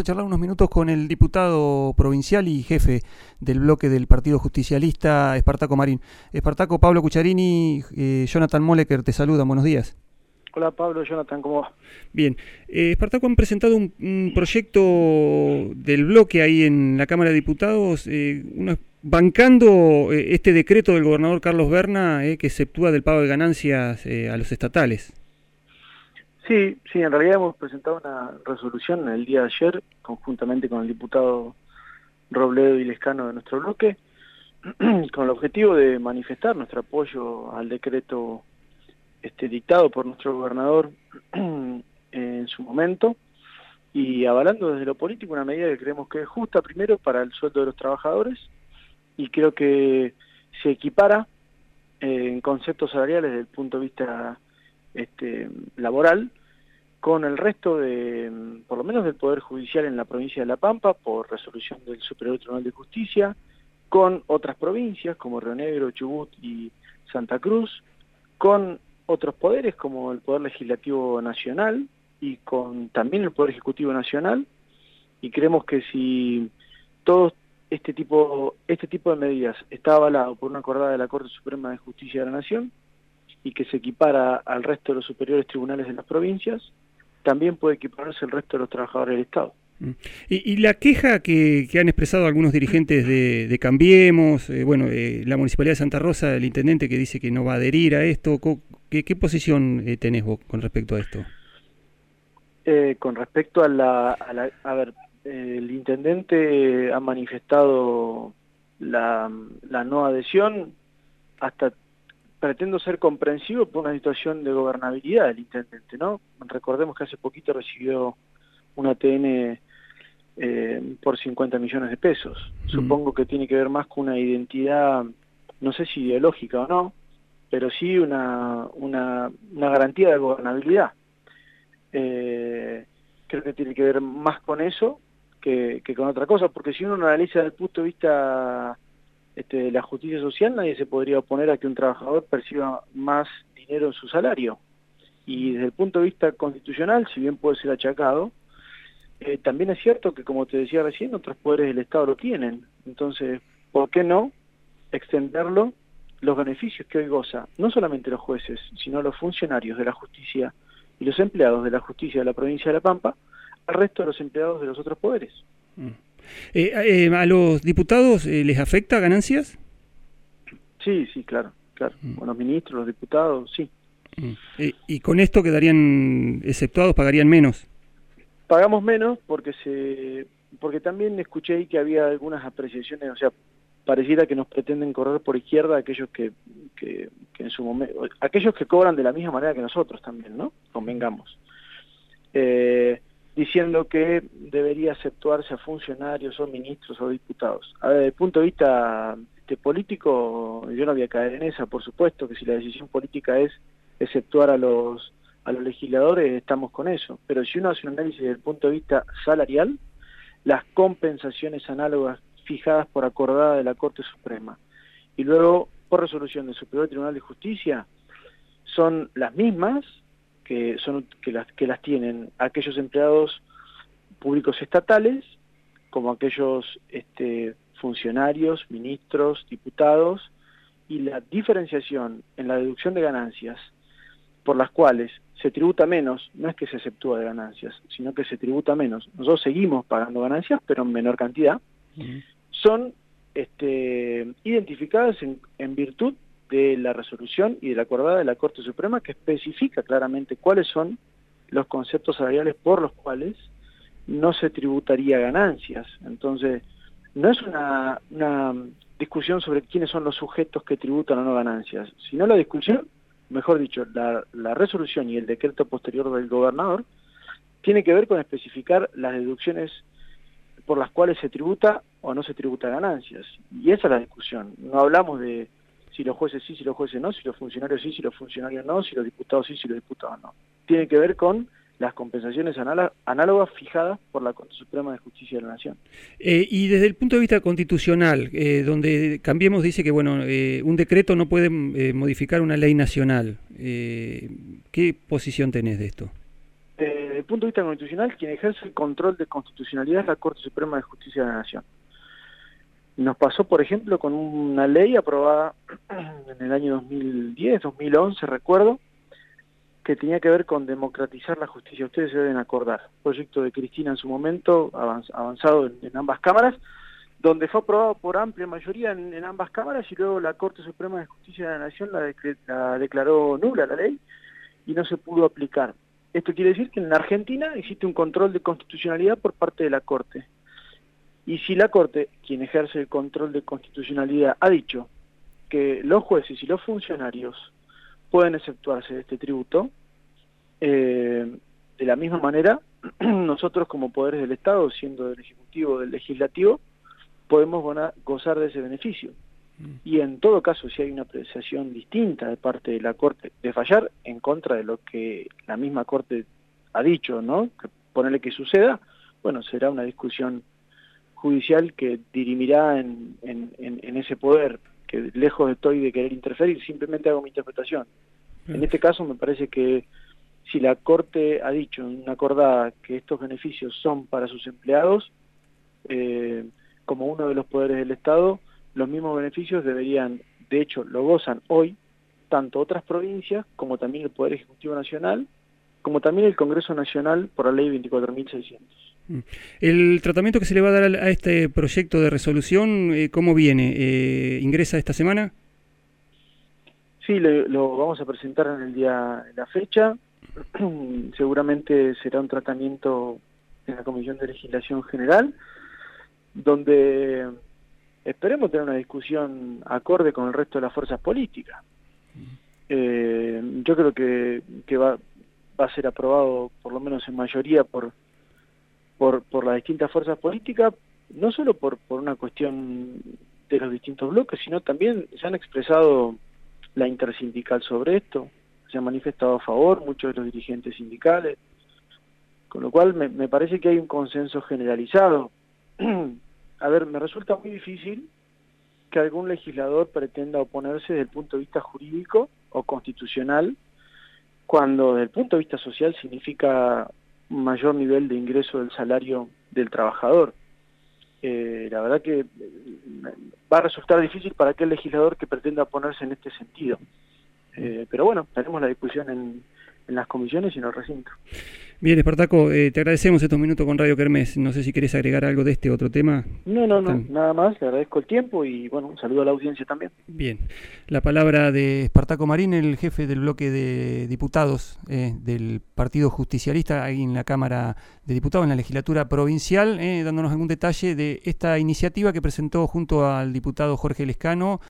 a charlar unos minutos con el diputado provincial y jefe del bloque del Partido Justicialista, Espartaco Marín. Espartaco, Pablo Cucharini, eh, Jonathan Moleker, te saludan, buenos días. Hola Pablo, Jonathan, ¿cómo va? Bien, eh, Espartaco han presentado un, proyecto del bloque ahí en la Cámara de Diputados, eh, bancando eh, este decreto del gobernador Carlos Berna que exceptúa del pago de ganancias a los estatales. Sí, sí, en realidad hemos presentado una resolución el día de ayer, conjuntamente con el diputado Robledo y Lescano de nuestro bloque, con el objetivo de manifestar nuestro apoyo al decreto este, dictado por nuestro gobernador en su momento y avalando desde lo político una medida que creemos que es justa, primero para el sueldo de los trabajadores y creo que se equipara eh, en conceptos salariales desde el punto de vista este, laboral con el resto de, por lo menos del Poder Judicial en la provincia de La Pampa, por resolución del Superior Tribunal de Justicia, con otras provincias como Río Negro, Chubut y Santa Cruz, con otros poderes como el Poder Legislativo Nacional y con también el Poder Ejecutivo Nacional, y creemos que si todo este tipo, este tipo de medidas está avalado por una acordada de la Corte Suprema de Justicia de la Nación, y que se equipara al resto de los superiores tribunales de las provincias, también puede equipararse el resto de los trabajadores del Estado. Mm. Y, la queja que, han expresado algunos dirigentes de, Cambiemos, eh, bueno, eh, la Municipalidad de Santa Rosa, el intendente que dice que no va a adherir a esto, ¿qué, posición eh, tenés vos con respecto a esto? con respecto a la, a ver, el intendente ha manifestado la, la no adhesión hasta pretendo ser comprensivo por una situación de gobernabilidad del intendente, ¿no? Recordemos que hace poquito recibió un ATN eh, por 50 millones de pesos. Supongo que tiene que ver más con una identidad, no sé si ideológica o no, pero sí una, una, garantía de gobernabilidad. Eh, creo que tiene que ver más con eso que, que con otra cosa, porque si uno analiza desde el punto de vista este, la justicia social, nadie se podría oponer a que un trabajador perciba más dinero en su salario. Y desde el punto de vista constitucional, si bien puede ser achacado, eh, también es cierto que, como te decía recién, otros poderes del Estado lo tienen. Entonces, ¿por qué no extenderlo los beneficios que hoy goza no solamente los jueces, sino los funcionarios de la justicia y los empleados de la justicia de la provincia de La Pampa al resto de los empleados de los otros poderes? Mm. Eh, eh, ¿A los diputados eh, les afecta ganancias? Sí, sí, claro, claro. Mm. Con los ministros, los diputados, sí. Mm. ¿Y con esto quedarían exceptuados, pagarían menos? Pagamos menos porque se porque también escuché ahí que había algunas apreciaciones, o sea, pareciera que nos pretenden correr por izquierda aquellos que, que, que en su momento, aquellos que cobran de la misma manera que nosotros también, ¿no? Convengamos. Eh, diciendo que debería aceptuarse a funcionarios o ministros o diputados. Desde el punto de vista este, político, yo no voy a caer en esa, por supuesto, que si la decisión política es exceptuar a los, a los legisladores, estamos con eso. Pero si uno hace un análisis desde el punto de vista salarial, las compensaciones análogas fijadas por acordada de la Corte Suprema y luego por resolución del Superior Tribunal de Justicia son las mismas que son que las que las tienen aquellos empleados públicos estatales como aquellos este, funcionarios, ministros, diputados y la diferenciación en la deducción de ganancias por las cuales se tributa menos, no es que se exceptúa de ganancias, sino que se tributa menos. Nosotros seguimos pagando ganancias, pero en menor cantidad. Son este, identificadas en, en virtud de la resolución y de la acordada de la Corte Suprema que especifica claramente cuáles son los conceptos salariales por los cuales no se tributaría ganancias. Entonces, no es una, discusión sobre quiénes son los sujetos que tributan o no ganancias, sino la discusión, mejor dicho, la, la resolución y el decreto posterior del gobernador tiene que ver con especificar las deducciones por las cuales se tributa o no se tributa ganancias. Y esa es la discusión. No hablamos de si los jueces sí, si los jueces no, si los funcionarios sí, si los funcionarios no, si los diputados sí, si los diputados no. Tiene que ver con las compensaciones análogas fijadas por la Corte Suprema de Justicia de la Nación. Eh, y desde el punto de vista constitucional, eh, donde Cambiemos dice que bueno, eh, un decreto no puede modificar una ley nacional, ¿qué posición tenés de esto? desde el punto de vista constitucional, quien ejerce el control de constitucionalidad es la Corte Suprema de Justicia de la Nación. Nos pasó, por ejemplo, con una ley aprobada en el año 2010, 2011, recuerdo, que tenía que ver con democratizar la justicia. Ustedes se deben acordar. Proyecto de Cristina en su momento, avanzado en, ambas cámaras, donde fue aprobado por amplia mayoría en, ambas cámaras y luego la Corte Suprema de Justicia de la Nación la declaró nula la ley y no se pudo aplicar. Esto quiere decir que en la Argentina existe un control de constitucionalidad por parte de la Corte. Y si la Corte, quien ejerce el control de constitucionalidad, ha dicho que los jueces y los funcionarios pueden exceptuarse de este tributo, eh, de la misma manera, nosotros como poderes del Estado, siendo del Ejecutivo o del Legislativo, podemos gozar de ese beneficio. Mm. Y en todo caso, si hay una apreciación distinta de parte de la Corte de fallar en contra de lo que la misma Corte ha dicho, ¿no? Que ponerle que suceda, bueno, será una discusión judicial que dirimirá en, en, ese poder, que lejos estoy de querer interferir, simplemente hago mi interpretación. En este caso me parece que si la Corte ha dicho en una acordada que estos beneficios son para sus empleados, eh, como uno de los poderes del Estado, los mismos beneficios deberían, de hecho, lo gozan hoy tanto otras provincias como también el Poder Ejecutivo Nacional, como también el Congreso Nacional por la Ley 24.600. Mm. El tratamiento que se le va a dar a este proyecto de resolución, eh, ¿cómo viene? Eh, ¿Ingresa esta semana? Sí, lo vamos a presentar en el día, en la fecha. Seguramente será un tratamiento en la Comisión de Legislación General, donde esperemos tener una discusión acorde con el resto de las fuerzas políticas. Eh, yo creo que, que va, va a ser aprobado por lo menos en mayoría por, por, por las distintas fuerzas políticas, no solo por, por una cuestión de los distintos bloques, sino también se han expresado la intersindical sobre esto, se han manifestado a favor muchos de los dirigentes sindicales, con lo cual me, me parece que hay un consenso generalizado. a ver, me resulta muy difícil que algún legislador pretenda oponerse desde el punto de vista jurídico o constitucional, cuando desde el punto de vista social significa mayor nivel de ingreso del salario del trabajador. Eh, la verdad que eh, va a resultar difícil para aquel legislador que pretenda oponerse en este sentido. Eh, pero bueno, tenemos la discusión en, en las comisiones y en el recinto. Bien, Espartaco, eh, te agradecemos estos minutos con Radio Kermés. No sé si querés agregar algo de este otro tema. No, no, no, nada más. Le agradezco el tiempo y bueno, un saludo a la audiencia también. Bien, la palabra de Espartaco Marín, el jefe del bloque de diputados eh, del Partido Justicialista, ahí en la Cámara de Diputados, en la legislatura provincial, eh, dándonos algún detalle de esta iniciativa que presentó junto al diputado Jorge Lescano